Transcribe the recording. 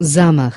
замах.